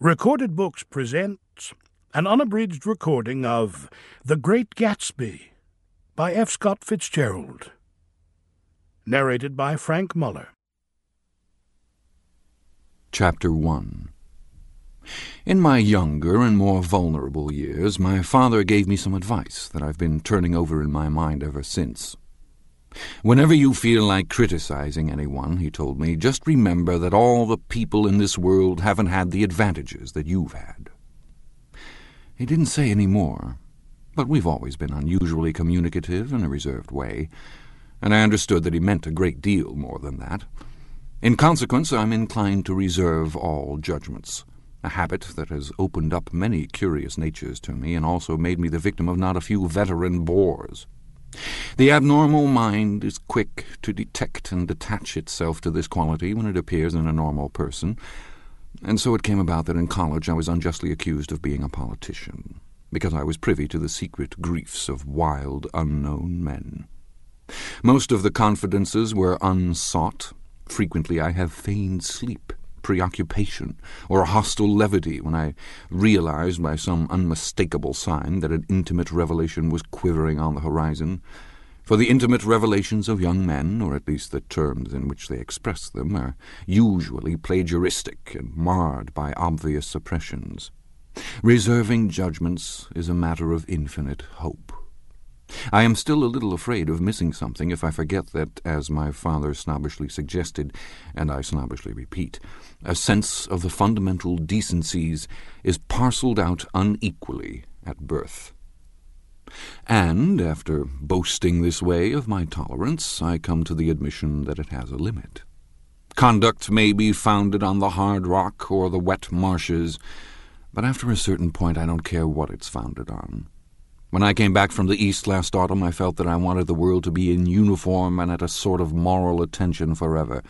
Recorded Books presents an unabridged recording of The Great Gatsby by F. Scott Fitzgerald. Narrated by Frank Muller. Chapter 1 In my younger and more vulnerable years, my father gave me some advice that I've been turning over in my mind ever since. Whenever you feel like criticizing anyone, he told me, just remember that all the people in this world haven't had the advantages that you've had. He didn't say any more, but we've always been unusually communicative in a reserved way, and I understood that he meant a great deal more than that. In consequence, I'm inclined to reserve all judgments, a habit that has opened up many curious natures to me and also made me the victim of not a few veteran bores. The abnormal mind is quick to detect and attach itself to this quality when it appears in a normal person, and so it came about that in college I was unjustly accused of being a politician, because I was privy to the secret griefs of wild, unknown men. Most of the confidences were unsought. Frequently I have feigned sleep preoccupation or a hostile levity when I realized by some unmistakable sign that an intimate revelation was quivering on the horizon. For the intimate revelations of young men, or at least the terms in which they express them, are usually plagiaristic and marred by obvious suppressions. Reserving judgments is a matter of infinite hope. I am still a little afraid of missing something if I forget that, as my father snobbishly suggested, and I snobbishly repeat, a sense of the fundamental decencies is parcelled out unequally at birth. And, after boasting this way of my tolerance, I come to the admission that it has a limit. Conduct may be founded on the hard rock or the wet marshes, but after a certain point I don't care what it's founded on. When I came back from the East last autumn, I felt that I wanted the world to be in uniform and at a sort of moral attention forever.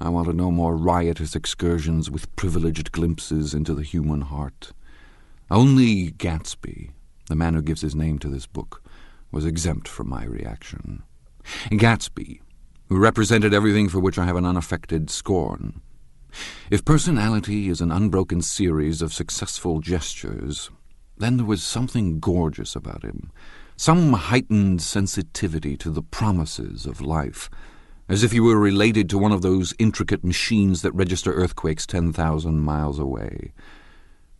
I wanted no more riotous excursions with privileged glimpses into the human heart. Only Gatsby, the man who gives his name to this book, was exempt from my reaction. Gatsby, who represented everything for which I have an unaffected scorn. If personality is an unbroken series of successful gestures, then there was something gorgeous about him, some heightened sensitivity to the promises of life, as if he were related to one of those intricate machines that register earthquakes 10,000 miles away.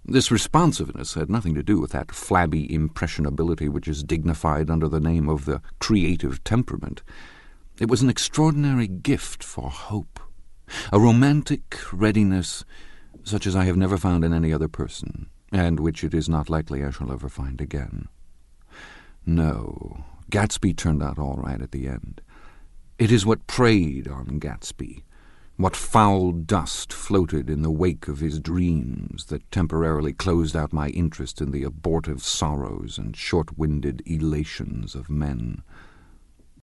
This responsiveness had nothing to do with that flabby impressionability which is dignified under the name of the creative temperament. It was an extraordinary gift for hope, a romantic readiness such as I have never found in any other person and which it is not likely I shall ever find again. No, Gatsby turned out all right at the end. It is what preyed on Gatsby, what foul dust floated in the wake of his dreams that temporarily closed out my interest in the abortive sorrows and short-winded elations of men.